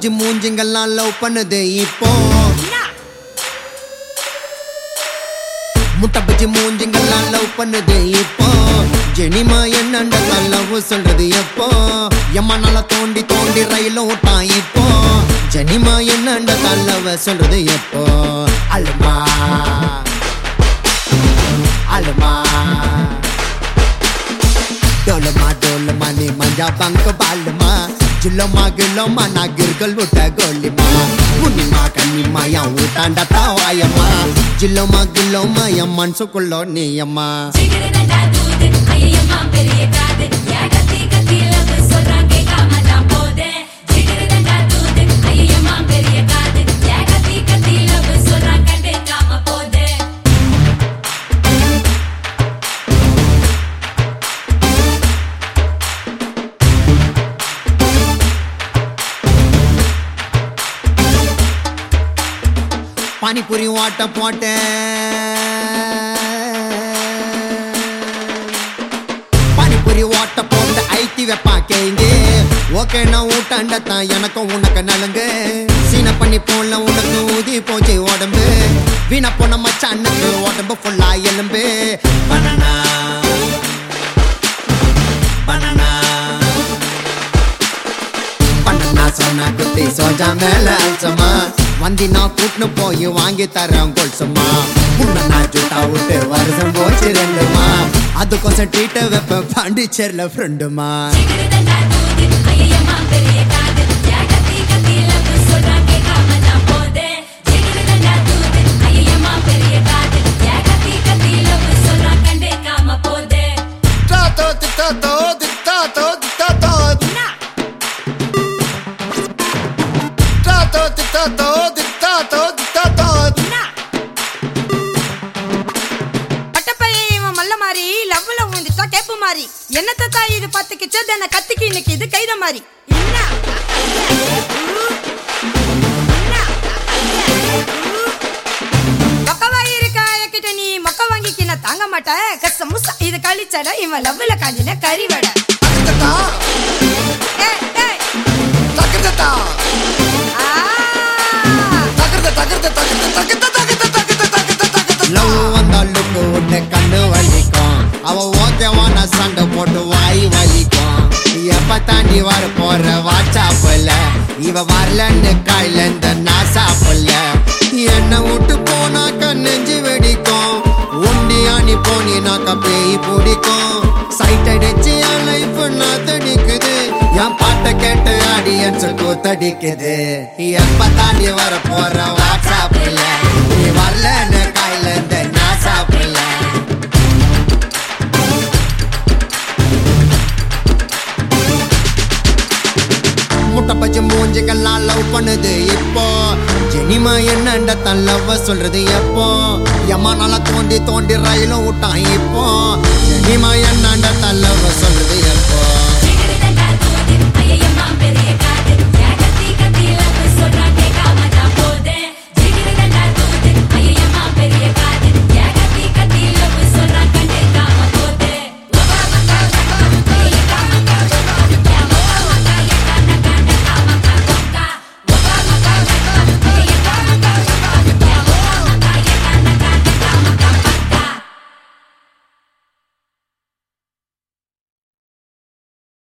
Bajji மூஞ்சிங்கெல்லாம் love பண்ணுது இப்போ. முட்டை பஜ்ஜி மூஞ்சிங்கெல்லாம் லவ் பண்ணுது இப்போ. ஜெனிமா என்னண்ட லவ் சொல்றது எப்போ? எம்மா நல்லா தோண்டி தோண்டி ரயில விட்டான் இப்போ. ஜெனிமா என்னண்ட லவ் சொல்றது எப்போ? அல்மா அல்மா டோலமா டோலமா நீ மஞ்சா பங்க பாலுமா. ஜில்லமா கில்லமா நான் கிர்கள் விட்ட கோலிமா முனிமா கண்ணிமா என் ஊட்டாண்ட தாவாயம்மா. ஜில்லமா கில்லமா என் மனசுக்குள்ளோ நீயம்மா. பானிபூரி ஓட்ட போட்டேன். பானிபூரி ஓட்ட போட்டு ஐத்தி வைப்பான் கேங்க ஓகே நான் ஊட்டாண்டத்தான் எனக்கும் உனக்கு நலுங்கு. சீன பண்ணி போல உனக்கு ஊதி போச்சு உடம்பு. வீண போன மச்சானுக்கு உடம்பு ஃபுல்லா எலும்பு. பனானா பனானா பண்ணா சொன்ன குத்தி சோஜா மேல அல்சமா. வந்தி நான் கூட்டுன்னு போய் வாங்கி தரேன் கொல்சுமா உன்னை நான் ஜூட்டா விட்டு வருஷம் போச்சு ரெண்டுமா. அதுக்கோசம் ட்ரீட்டை வைப்பேன் பாண்டிச்சேரியில் ஃப்ரெண்டுமா மல்ல மாறி லவ்ல விழுந்துட்டா கேப்பு மாறி. என்னத்த தாய் இது பத்துக்கிச்சு தென்ன கத்திக்கு இன்னைக்கு இது கைத என்ன? நான் தாங்க மாட்டேன். கச முசா இது கழிச்சட இவன் லவ்ல காஞ்சின கறி வடை. ஓகேவான சண்டை போட்டு வாய் வலிக்கும். எப்ப தாண்டி வர போற வாட்சாப்புல இவ வரலன்னு காயில இந்த நாசாப்புல என்ன விட்டு போனாக்க நெஞ்சு வெடிக்கும். உண்டி அணி போனினாக்க பேய் பிடிக்கும். சைட் அடிச்சு என் லைஃப் நாத்தடிக்குது என் பாட்டை கேட்டு ஆடியன்ஸ் கூத்தடிக்குது. எப்ப தாண்டி வர போற வாட்ஸ்அப்ல நீ வரலன்னு கையில முட்டை பச்சை மூஞ்சிக்கெல்லாம் லவ் பண்ணுது. இப்போ ஜெனிமா என்னண்ட தன் லவ் சொல்றது எப்போ? எம்மா நல்லா தோண்டி தோண்டி ரயிலும் விட்டான். இப்போ ஜெனிமா என்னண்ட தன் லவ்